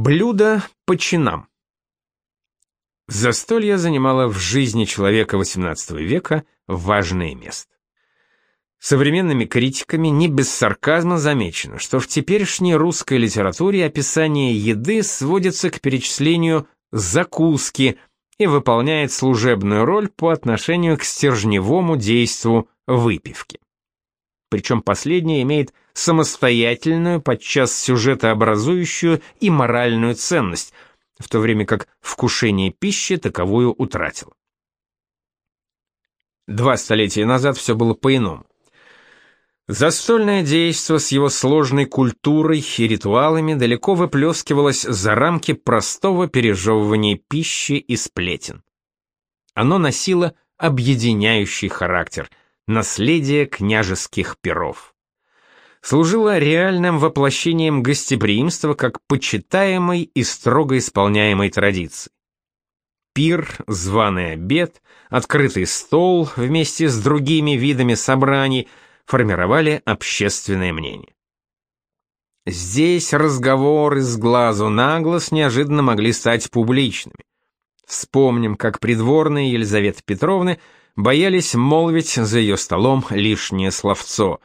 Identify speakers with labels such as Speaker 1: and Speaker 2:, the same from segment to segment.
Speaker 1: Блюдо по чинам. Застолье занимало в жизни человека XVIII века важное место. Современными критиками не без сарказма замечено, что в теперешней русской литературе описание еды сводится к перечислению закуски и выполняет служебную роль по отношению к стержневому действу выпивки. Причем последнее имеет самостоятельную, подчас сюжетообразующую и моральную ценность, в то время как вкушение пищи таковую утратило. Два столетия назад все было по-иному. Застольное действо с его сложной культурой и ритуалами далеко выплескивалось за рамки простого пережевывания пищи и сплетен. Оно носило объединяющий характер, наследие княжеских перов. Служило реальным воплощением гостеприимства как почитаемой и строго исполняемой традиции. Пир, званый обед, открытый стол вместе с другими видами собраний – формировали общественное мнение. Здесь разговоры с глазу на глаз неожиданно могли стать публичными. Вспомним, как придворные Елизаветы Петровны боялись молвить за ее столом лишнее словцо,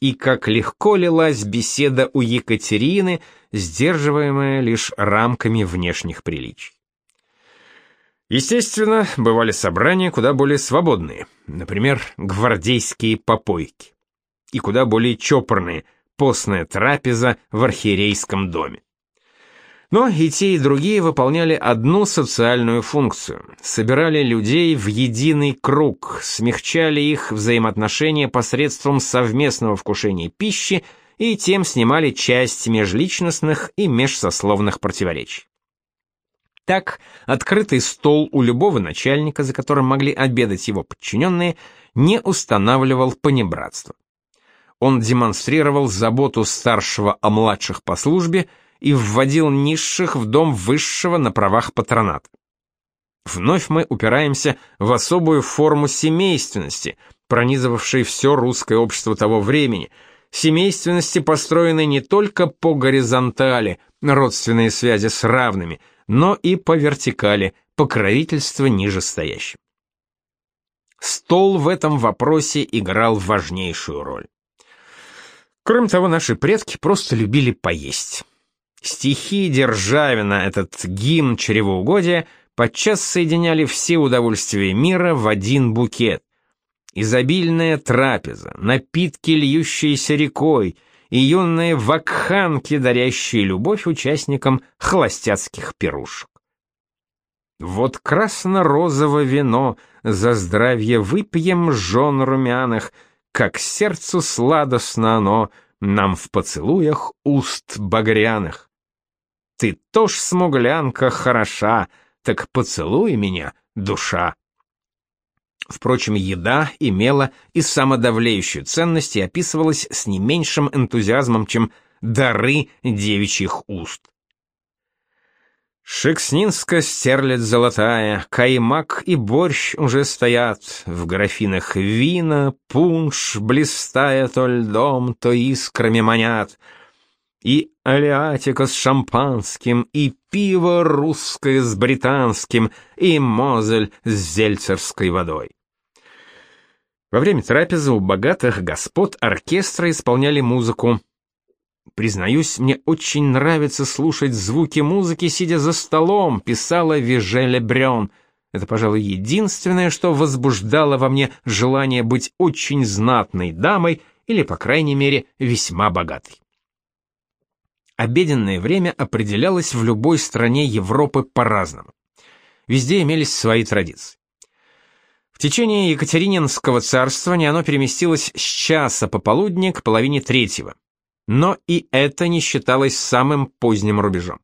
Speaker 1: и как легко лилась беседа у Екатерины, сдерживаемая лишь рамками внешних приличий. Естественно, бывали собрания куда более свободные, например, гвардейские попойки, и куда более чопорные, постная трапеза в архиерейском доме. Но и те, и другие выполняли одну социальную функцию – собирали людей в единый круг, смягчали их взаимоотношения посредством совместного вкушения пищи и тем снимали часть межличностных и межсословных противоречий. Так, открытый стол у любого начальника, за которым могли обедать его подчиненные, не устанавливал понебратство. Он демонстрировал заботу старшего о младших по службе и вводил низших в дом высшего на правах патроната. Вновь мы упираемся в особую форму семейственности, пронизывавшей все русское общество того времени, семейственности, построенной не только по горизонтали, родственные связи с равными – но и по вертикали, покровительство нижестоящим. Стол в этом вопросе играл важнейшую роль. Кроме того, наши предки просто любили поесть. Стихи Державина, этот гимн чревоугодия, подчас соединяли все удовольствия мира в один букет. Изобильная трапеза, напитки, льющиеся рекой — и юные вакханки, дарящие любовь участникам холостяцких пирушек. Вот красно-розово вино за здравие выпьем жен румяных, как сердцу сладостно оно нам в поцелуях уст багряных. Ты тоже смуглянка хороша, так поцелуй меня, душа. Впрочем, еда имела и самодавлеющую ценность и описывалась с не меньшим энтузиазмом, чем дары девичьих уст. Шекснинска стерлядь золотая, каймак и борщ уже стоят, в графинах вина, пунш, блистая то льдом, то искрами манят, и алиатика с шампанским, и пиво русское с британским, и мозель с зельцерской водой. Во время трапезы у богатых господ оркестра исполняли музыку. Признаюсь, мне очень нравится слушать звуки музыки, сидя за столом, писала Вижеля Брён. Это, пожалуй, единственное, что возбуждало во мне желание быть очень знатной дамой или, по крайней мере, весьма богатой. Обеденное время определялось в любой стране Европы по-разному. Везде имелись свои традиции. В течение Екатерининского царствования оно переместилось с часа пополудни к половине третьего. Но и это не считалось самым поздним рубежом.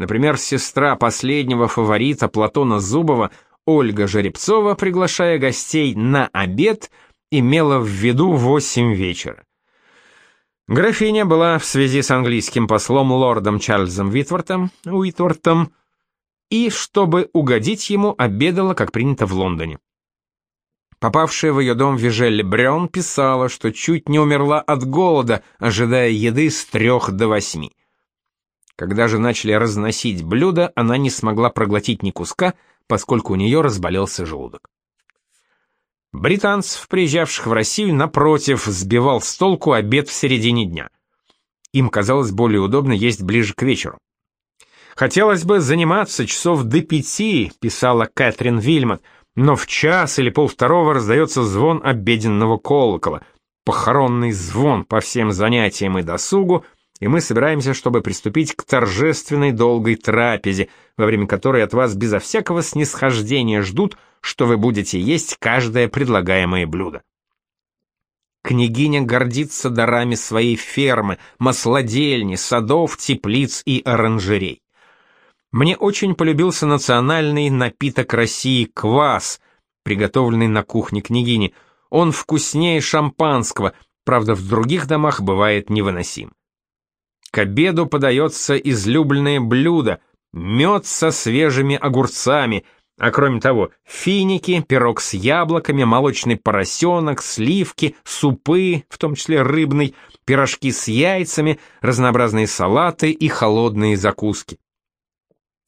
Speaker 1: Например, сестра последнего фаворита Платона Зубова, Ольга Жеребцова, приглашая гостей на обед, имела в виду восемь вечера. Графиня была в связи с английским послом лордом Чарльзом Витвортом, Уитвортом и, чтобы угодить ему, обедала, как принято в Лондоне. Попавшая в ее дом Вижель Брён писала, что чуть не умерла от голода, ожидая еды с трех до восьми. Когда же начали разносить блюда, она не смогла проглотить ни куска, поскольку у нее разболелся желудок. Британцев, приезжавших в Россию, напротив, сбивал с толку обед в середине дня. Им казалось более удобно есть ближе к вечеру. «Хотелось бы заниматься часов до пяти», — писала Кэтрин Вильмот, но в час или полвторого раздается звон обеденного колокола, похоронный звон по всем занятиям и досугу, и мы собираемся, чтобы приступить к торжественной долгой трапезе, во время которой от вас безо всякого снисхождения ждут, что вы будете есть каждое предлагаемое блюдо. Княгиня гордится дарами своей фермы, маслодельни, садов, теплиц и оранжерей. Мне очень полюбился национальный напиток России квас, приготовленный на кухне княгини. Он вкуснее шампанского, правда, в других домах бывает невыносим. К обеду подается излюбленное блюдо – мед со свежими огурцами – а кроме того, финики, пирог с яблоками, молочный поросенок, сливки, супы, в том числе рыбный, пирожки с яйцами, разнообразные салаты и холодные закуски.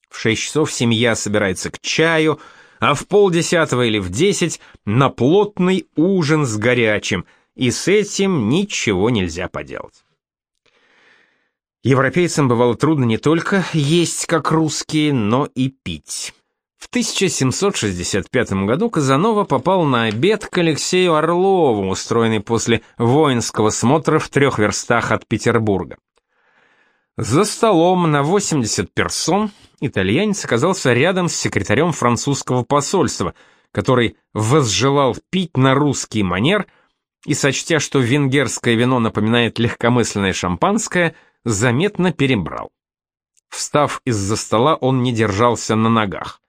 Speaker 1: В шесть часов семья собирается к чаю, а в полдесятого или в десять на плотный ужин с горячим, и с этим ничего нельзя поделать. Европейцам бывало трудно не только есть как русские, но и пить. В 1765 году Казанова попал на обед к Алексею Орлову, устроенный после воинского смотра в трех верстах от Петербурга. За столом на 80 персон итальянец оказался рядом с секретарем французского посольства, который возжелал пить на русский манер и, сочтя, что венгерское вино напоминает легкомысленное шампанское, заметно перебрал. Встав из-за стола, он не держался на ногах.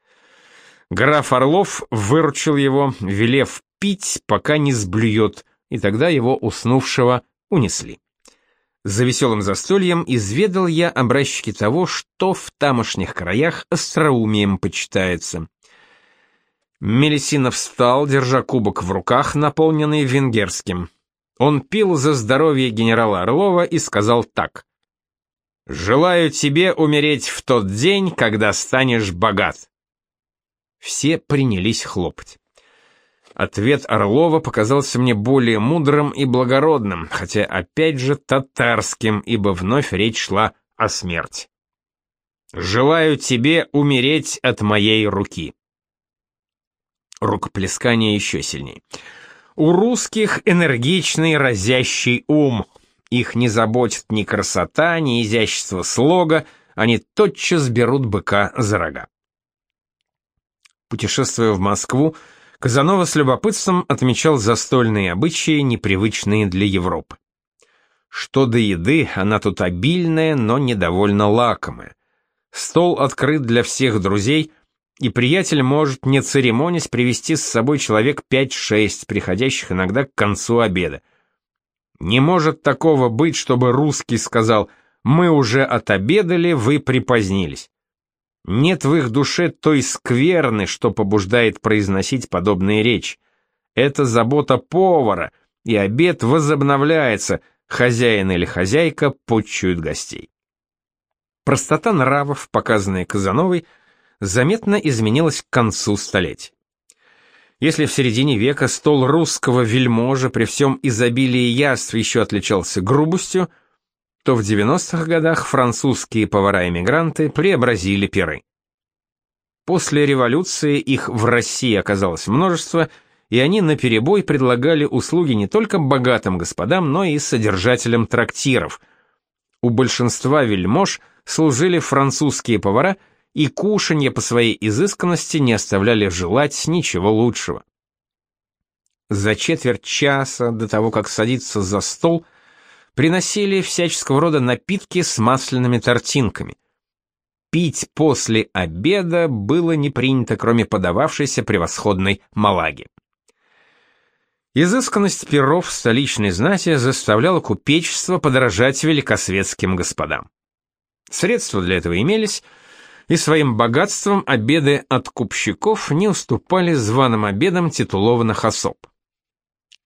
Speaker 1: Граф Орлов выручил его, велев пить, пока не сблюет, и тогда его уснувшего унесли. За веселым застольем изведал я образчики того, что в тамошних краях остроумием почитается. Мелисинов встал, держа кубок в руках, наполненный венгерским. Он пил за здоровье генерала Орлова и сказал так. «Желаю тебе умереть в тот день, когда станешь богат». Все принялись хлопать. Ответ Орлова показался мне более мудрым и благородным, хотя опять же татарским, ибо вновь речь шла о смерти. «Желаю тебе умереть от моей руки». Рукоплескание еще сильнее. У русских энергичный разящий ум. Их не заботит ни красота, ни изящество слога, они тотчас берут быка за рога. Путешествуя в Москву, Казанова с любопытством отмечал застольные обычаи, непривычные для Европы. Что до еды, она тут обильная, но недовольно лакомая. Стол открыт для всех друзей, и приятель может, не церемонясь, привести с собой человек 5-6, приходящих иногда к концу обеда. Не может такого быть, чтобы русский сказал «Мы уже отобедали, вы припозднились». Нет в их душе той скверны, что побуждает произносить подобные речи. Это забота повара, и обед возобновляется, хозяин или хозяйка почуют гостей. Простота нравов, показанная Казановой, заметно изменилась к концу столетия. Если в середине века стол русского вельможа при всем изобилии яств еще отличался грубостью, то в 90-х годах французские повара-эмигранты преобразили пиры. После революции их в России оказалось множество, и они наперебой предлагали услуги не только богатым господам, но и содержателям трактиров. У большинства вельмож служили французские повара, и кушанье по своей изысканности не оставляли желать ничего лучшего. За четверть часа до того, как садиться за стол – приносили всяческого рода напитки с масляными тортинками. Пить после обеда было не принято, кроме подававшейся превосходной малаги. Изысканность перов столичной знати заставляла купечество подражать великосветским господам. Средства для этого имелись, и своим богатством обеды от купщиков не уступали званым обедам титулованных особ.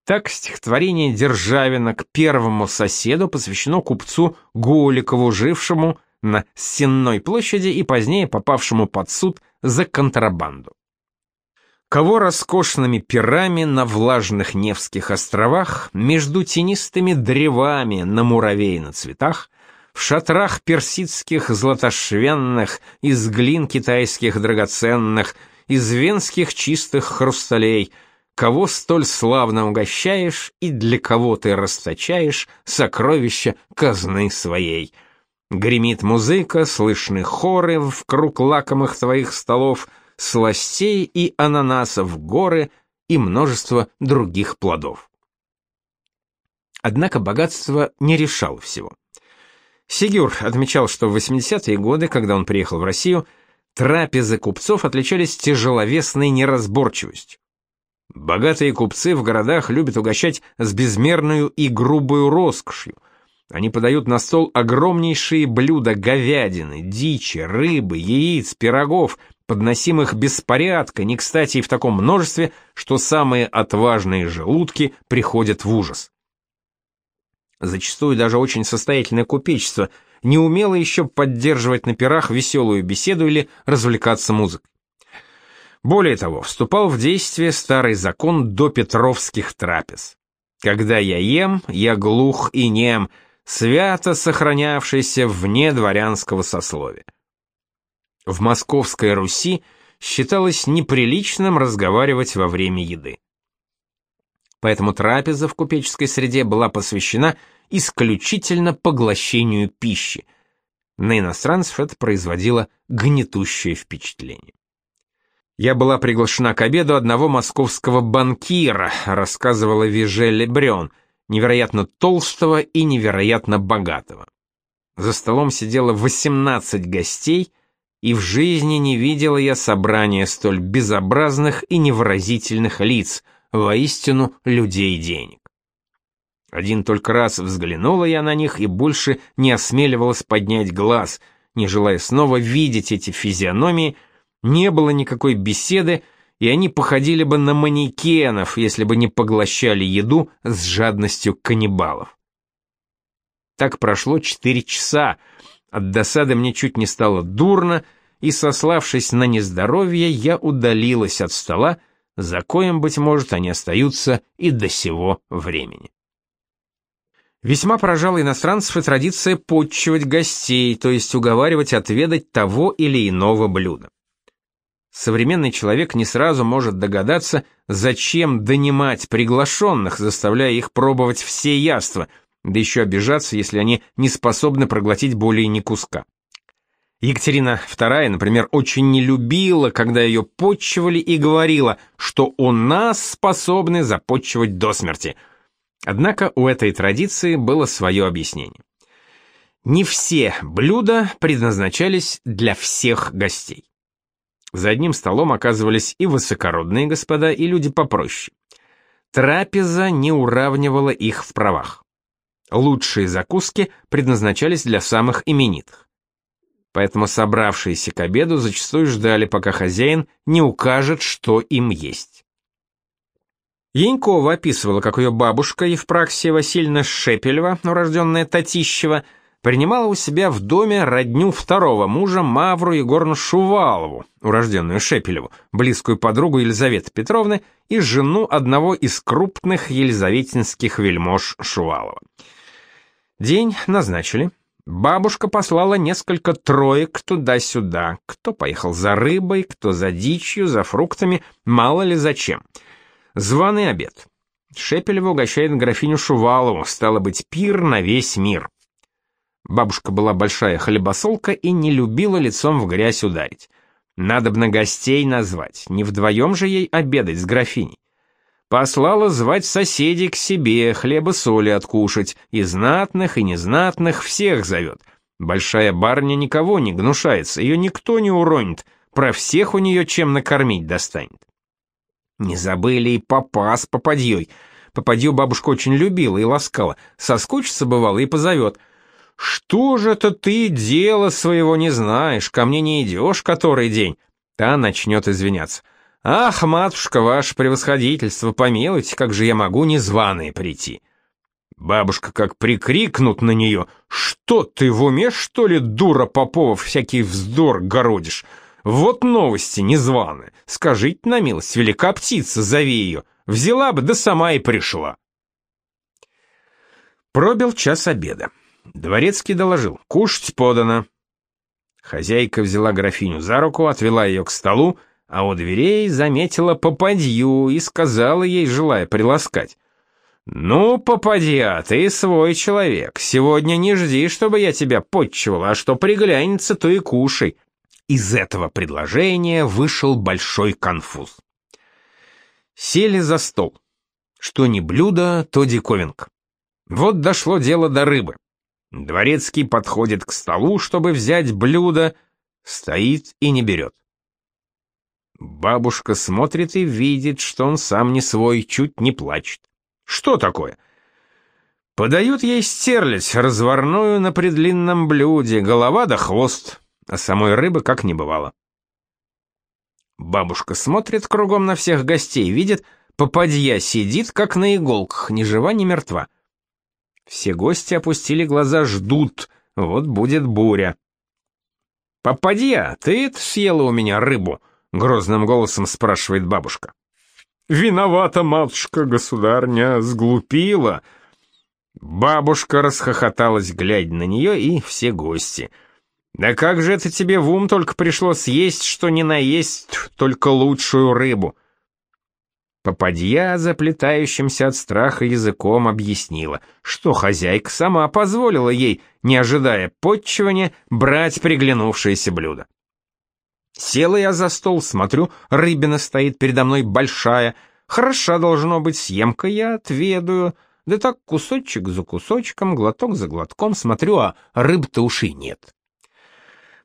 Speaker 1: Так стихотворение Державина к первому соседу посвящено купцу Голикову, жившему на Сенной площади и позднее попавшему под суд за контрабанду. Кого роскошными пирами на влажных Невских островах, между тенистыми древами на муравей на цветах, в шатрах персидских златошвенных, из глин китайских драгоценных, из венских чистых хрусталей, кого столь славно угощаешь и для кого ты расточаешь сокровища казны своей. Гремит музыка, слышны хоры в круг лакомых твоих столов — сластей и ананасов горы и множество других плодов. Однако богатство не решало всего. Сигюр отмечал, что в 80-е годы, когда он приехал в Россию, трапезы купцов отличались тяжеловесной неразборчивостью. Богатые купцы в городах любят угощать с безмерную и грубую роскошью. Они подают на стол огромнейшие блюда говядины, дичи, рыбы, яиц, пирогов, подносимых без порядка, не кстати и в таком множестве, что самые отважные желудки приходят в ужас. Зачастую даже очень состоятельное купечество не умело еще поддерживать на пирах веселую беседу или развлекаться музыкой. Более того, вступал в действие старый закон до петровских трапез. Когда я ем, я глух и нем, свято сохранявшийся вне дворянского сословия в Московской Руси считалось неприличным разговаривать во время еды. Поэтому трапеза в купеческой среде была посвящена исключительно поглощению пищи. На иностранцев это производило гнетущее впечатление. Я была приглашена к обеду одного московского банкира, рассказывала Вижель Брён, невероятно толстого и невероятно богатого. За столом сидело 18 гостей, и в жизни не видела я собрания столь безобразных и невыразительных лиц, воистину людей денег. Один только раз взглянула я на них и больше не осмеливалась поднять глаз, не желая снова видеть эти физиономии, не было никакой беседы, и они походили бы на манекенов, если бы не поглощали еду с жадностью каннибалов. Так прошло четыре часа, от досады мне чуть не стало дурно, и, сославшись на нездоровье, я удалилась от стола, за коем, быть может, они остаются и до сего времени. Весьма поражала иностранцев и традиция подчивать гостей, то есть уговаривать отведать того или иного блюда. Современный человек не сразу может догадаться, зачем донимать приглашенных, заставляя их пробовать все яства, да еще обижаться, если они не способны проглотить более ни куска. Екатерина II, например, очень не любила, когда ее почивали и говорила, что у нас способны започивать до смерти. Однако у этой традиции было свое объяснение. Не все блюда предназначались для всех гостей. За одним столом оказывались и высокородные господа, и люди попроще. Трапеза не уравнивала их в правах. Лучшие закуски предназначались для самых именитых. Поэтому собравшиеся к обеду зачастую ждали, пока хозяин не укажет, что им есть. Янькова описывала, как ее бабушка Евпраксия Васильевна Шепелева, урожденная Татищева, принимала у себя в доме родню второго мужа Мавру Егорну Шувалову, урожденную Шепелеву, близкую подругу Елизаветы Петровны и жену одного из крупных елизаветинских вельмож Шувалова. День назначили. Бабушка послала несколько троек туда-сюда. Кто поехал за рыбой, кто за дичью, за фруктами, мало ли зачем. Званый обед. Шепелева угощает графиню Шувалову, стало быть, пир на весь мир. Бабушка была большая хлебосолка и не любила лицом в грязь ударить. Надо бы на гостей назвать, не вдвоем же ей обедать с графиней. Послала звать соседей к себе, хлеба-соли откушать, и знатных, и незнатных всех зовет. Большая барня никого не гнушается, ее никто не уронит, про всех у нее чем накормить достанет. Не забыли и папа с попадьей. Попадью бабушка очень любила и ласкала, соскучится бывало и позовет. «Что же это ты дела своего не знаешь, ко мне не идешь который день?» Та начнет извиняться. «Ах, матушка, ваше превосходительство, помилуйте, как же я могу незваные прийти?» Бабушка как прикрикнут на нее. «Что ты в уме, что ли, дура Попова, всякий вздор городишь? Вот новости незваные. Скажите на милость, велика птица, зови ее. Взяла бы, да сама и пришла». Пробил час обеда. Дворецкий доложил. «Кушать подано». Хозяйка взяла графиню за руку, отвела ее к столу, а у дверей заметила попадью и сказала ей, желая приласкать. «Ну, попадья, ты свой человек. Сегодня не жди, чтобы я тебя подчивал, а что приглянется, то и кушай». Из этого предложения вышел большой конфуз. Сели за стол. Что не блюдо, то диковинка. Вот дошло дело до рыбы. Дворецкий подходит к столу, чтобы взять блюдо, стоит и не берет. Бабушка смотрит и видит, что он сам не свой, чуть не плачет. Что такое? Подают ей стерлядь, разварную на предлинном блюде, голова да хвост, а самой рыбы как не бывало. Бабушка смотрит кругом на всех гостей, видит, попадья сидит, как на иголках, ни жива, ни мертва. Все гости опустили глаза, ждут, вот будет буря. «Попадья, ты съела у меня рыбу?» — грозным голосом спрашивает бабушка. «Виновата, матушка, государня, сглупила». Бабушка расхохоталась, глядя на нее, и все гости. «Да как же это тебе в ум только пришло съесть, что не наесть, только лучшую рыбу?» Попадья, заплетающимся от страха языком, объяснила, что хозяйка сама позволила ей, не ожидая подчивания, брать приглянувшееся блюдо. Села я за стол, смотрю, рыбина стоит передо мной большая, хороша должно быть, съемка я отведаю, да так кусочек за кусочком, глоток за глотком смотрю, а рыб-то ушей нет.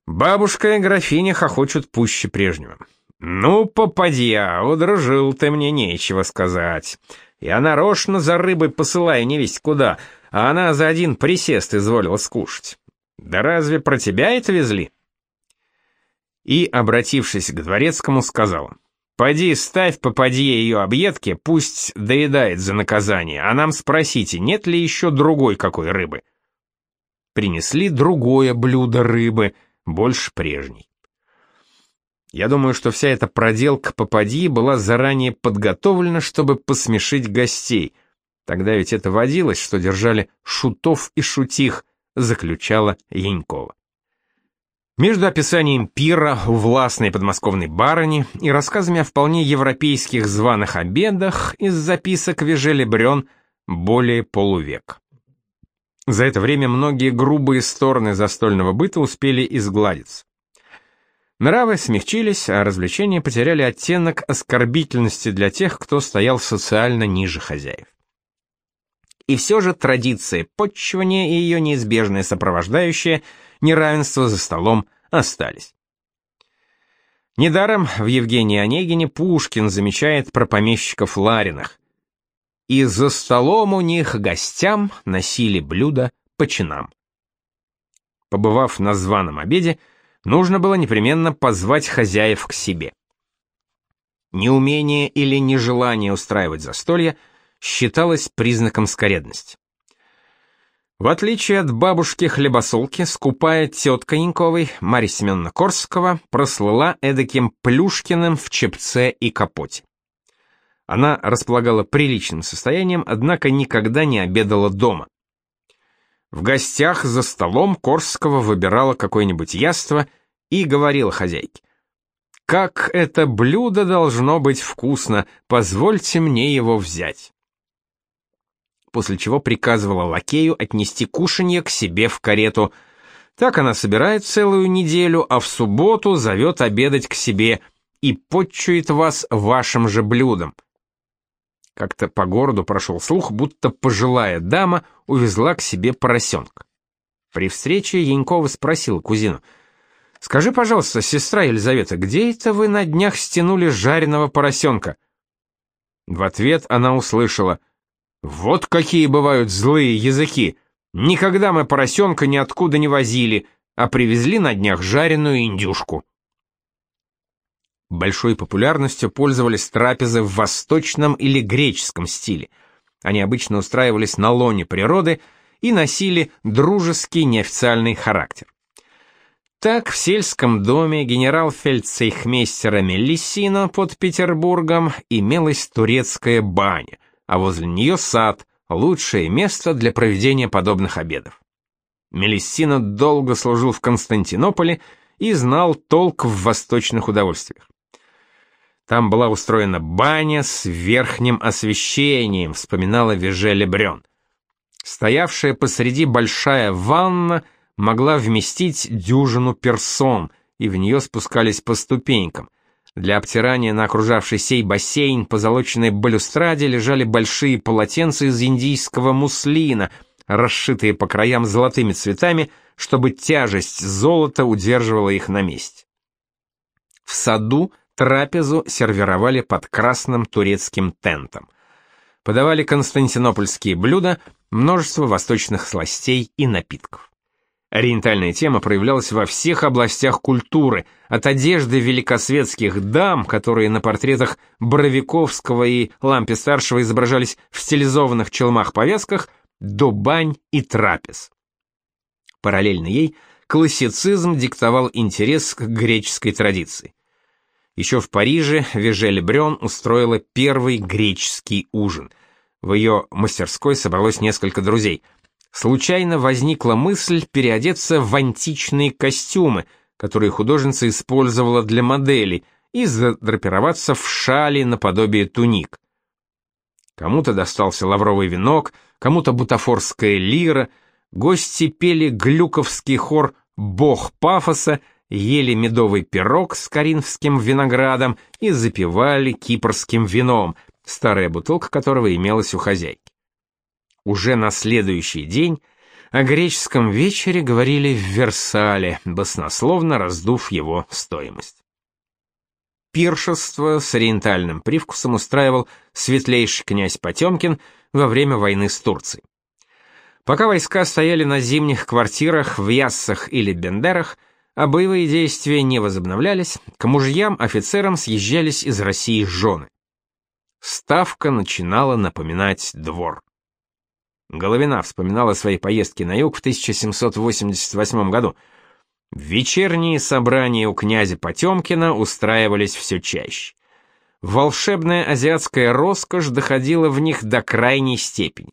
Speaker 1: Бабушка и графиня хохочут пуще прежнего. «Ну, попадья, удружил ты мне, нечего сказать. Я нарочно за рыбой посылаю не весть куда, а она за один присест изволила скушать. Да разве про тебя это везли?» И, обратившись к дворецкому, сказала, «Поди, ставь попадье ее объедки, пусть доедает за наказание, а нам спросите, нет ли еще другой какой рыбы?» Принесли другое блюдо рыбы, больше прежней. Я думаю, что вся эта проделка попади была заранее подготовлена, чтобы посмешить гостей. Тогда ведь это водилось, что держали шутов и шутих, заключала Янькова. Между описанием пира у властной подмосковной барыни и рассказами о вполне европейских званых обедах из записок Вежели Брен более полувек. За это время многие грубые стороны застольного быта успели изгладиться. Нравы смягчились, а развлечения потеряли оттенок оскорбительности для тех, кто стоял социально ниже хозяев. И все же традиции подчивания и ее неизбежное сопровождающее неравенство за столом остались. Недаром в Евгении Онегине Пушкин замечает про помещиков Лариных. И за столом у них гостям носили блюда по чинам. Побывав на званом обеде, нужно было непременно позвать хозяев к себе. Неумение или нежелание устраивать застолье считалось признаком скоредности. В отличие от бабушки-хлебосолки, скупая тетка Яньковой, Марья Семеновна Корского, прослыла эдаким Плюшкиным в чепце и капоте. Она располагала приличным состоянием, однако никогда не обедала дома. В гостях за столом Корского выбирала какое-нибудь яство и говорила хозяйке. «Как это блюдо должно быть вкусно, позвольте мне его взять». После чего приказывала лакею отнести кушанье к себе в карету. Так она собирает целую неделю, а в субботу зовет обедать к себе и подчует вас вашим же блюдом. Как-то по городу прошел слух, будто пожилая дама увезла к себе поросенка. При встрече Янькова спросил кузину, «Скажи, пожалуйста, сестра Елизавета, где это вы на днях стянули жареного поросенка?» В ответ она услышала, «Вот какие бывают злые языки! Никогда мы поросенка ниоткуда не возили, а привезли на днях жареную индюшку». Большой популярностью пользовались трапезы в восточном или греческом стиле. Они обычно устраивались на лоне природы и носили дружеский неофициальный характер. Так, в сельском доме генерал-фельдцейхмейстера Мелиссино под Петербургом имелась турецкая баня, а возле нее сад, лучшее место для проведения подобных обедов. Мелиссино долго служил в Константинополе и знал толк в восточных удовольствиях. Там была устроена баня с верхним освещением, вспоминала Вежеле Брён. Стоявшая посреди большая ванна могла вместить дюжину персон, и в нее спускались по ступенькам. Для обтирания на окружавший сей бассейн по золоченной балюстраде лежали большие полотенца из индийского муслина, расшитые по краям золотыми цветами, чтобы тяжесть золота удерживала их на месте. В саду трапезу сервировали под красным турецким тентом. Подавали константинопольские блюда, множество восточных сластей и напитков. Ориентальная тема проявлялась во всех областях культуры, от одежды великосветских дам, которые на портретах Боровиковского и Лампи-старшего изображались в стилизованных челмах-повязках, до бань и трапез. Параллельно ей классицизм диктовал интерес к греческой традиции. Еще в Париже Вежель Брён устроила первый греческий ужин. В ее мастерской собралось несколько друзей – случайно возникла мысль переодеться в античные костюмы, которые художница использовала для моделей, и задрапироваться в шали наподобие туник. Кому-то достался лавровый венок, кому-то бутафорская лира, гости пели глюковский хор «Бог пафоса», ели медовый пирог с коринфским виноградом и запивали кипрским вином, старая бутылка которого имелась у хозяйки. Уже на следующий день о греческом вечере говорили в Версале, баснословно раздув его стоимость. Пиршество с ориентальным привкусом устраивал светлейший князь Потемкин во время войны с Турцией. Пока войска стояли на зимних квартирах в Яссах или Бендерах, а боевые действия не возобновлялись, к мужьям-офицерам съезжались из России жены. Ставка начинала напоминать двор. Головина вспоминала свои поездки на юг в 1788 году. Вечерние собрания у князя Потемкина устраивались все чаще. Волшебная азиатская роскошь доходила в них до крайней степени.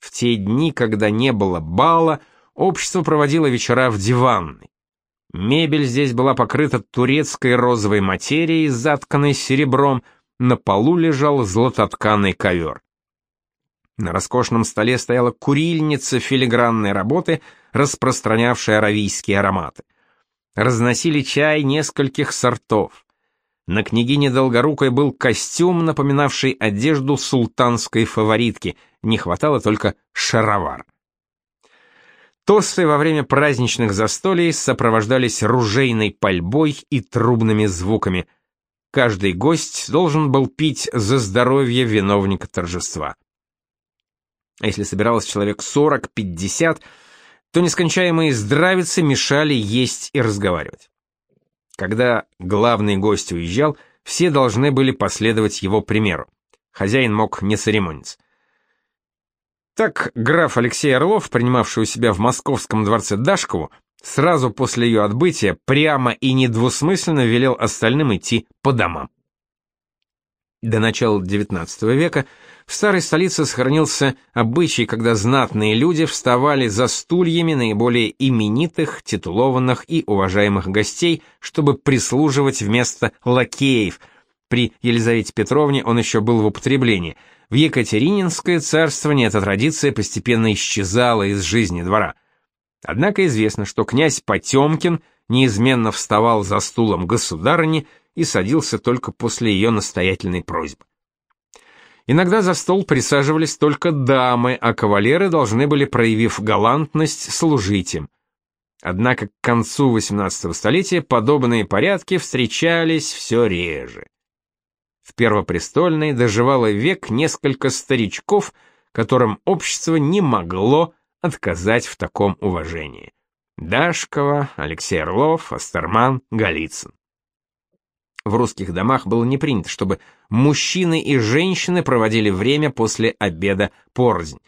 Speaker 1: В те дни, когда не было бала, общество проводило вечера в диванной. Мебель здесь была покрыта турецкой розовой материей, затканной серебром, на полу лежал златотканый ковер. На роскошном столе стояла курильница филигранной работы, распространявшая аравийские ароматы. Разносили чай нескольких сортов. На княгине Долгорукой был костюм, напоминавший одежду султанской фаворитки, не хватало только шаровар. Тосты во время праздничных застолий сопровождались ружейной пальбой и трубными звуками. Каждый гость должен был пить за здоровье виновника торжества. А если собиралось человек 40-50, то нескончаемые здравицы мешали есть и разговаривать. Когда главный гость уезжал, все должны были последовать его примеру. Хозяин мог не церемониться. Так граф Алексей Орлов, принимавший у себя в московском дворце Дашкову, сразу после ее отбытия прямо и недвусмысленно велел остальным идти по домам. До начала XIX века в старой столице сохранился обычай, когда знатные люди вставали за стульями наиболее именитых, титулованных и уважаемых гостей, чтобы прислуживать вместо лакеев. При Елизавете Петровне он еще был в употреблении. В Екатерининское царствование эта традиция постепенно исчезала из жизни двора. Однако известно, что князь Потемкин неизменно вставал за стулом государыни и садился только после ее настоятельной просьбы. Иногда за стол присаживались только дамы, а кавалеры должны были, проявив галантность, служить им. Однако к концу XVIII столетия подобные порядки встречались все реже. В Первопрестольной доживало век несколько старичков, которым общество не могло отказать в таком уважении. Дашкова, Алексей Орлов, Астерман, Голицын. В русских домах было не принято, чтобы мужчины и женщины проводили время после обеда порознь.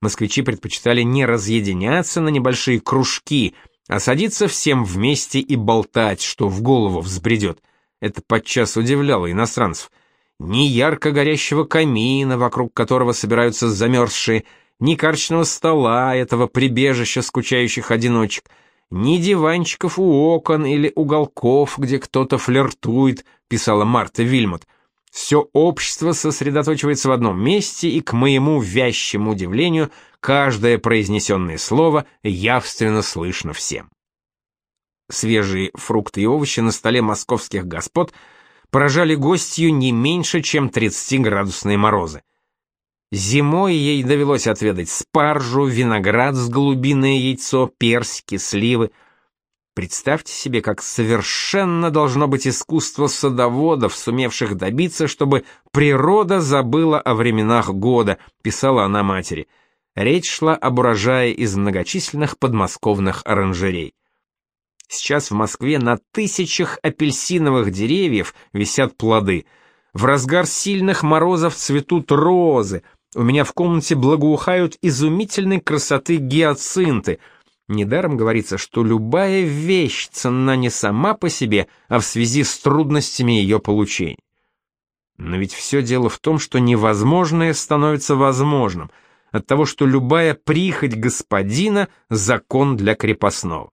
Speaker 1: Москвичи предпочитали не разъединяться на небольшие кружки, а садиться всем вместе и болтать, что в голову взбредет. Это подчас удивляло иностранцев. Ни ярко горящего камина, вокруг которого собираются замерзшие, ни карчного стола, этого прибежища скучающих одиночек, ни диванчиков у окон или уголков, где кто-то флиртует, писала Марта Вильмот. Все общество сосредоточивается в одном месте, и, к моему вящему удивлению, каждое произнесенное слово явственно слышно всем. Свежие фрукты и овощи на столе московских господ поражали гостью не меньше, чем 30-градусные морозы. Зимой ей довелось отведать спаржу, виноград с голубиное яйцо, персики, сливы. Представьте себе, как совершенно должно быть искусство садоводов, сумевших добиться, чтобы природа забыла о временах года, писала она матери. Речь шла об урожае из многочисленных подмосковных оранжерей. Сейчас в Москве на тысячах апельсиновых деревьев висят плоды. В разгар сильных морозов цветут розы — у меня в комнате благоухают изумительной красоты гиацинты. Недаром говорится, что любая вещь ценна не сама по себе, а в связи с трудностями ее получения. Но ведь все дело в том, что невозможное становится возможным, от того, что любая прихоть господина — закон для крепостного.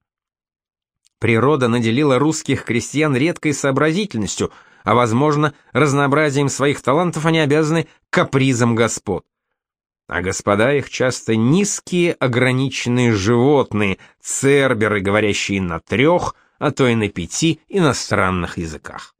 Speaker 1: Природа наделила русских крестьян редкой сообразительностью, а, возможно, разнообразием своих талантов они обязаны капризам господ а господа их часто низкие ограниченные животные, церберы, говорящие на трех, а то и на пяти иностранных языках.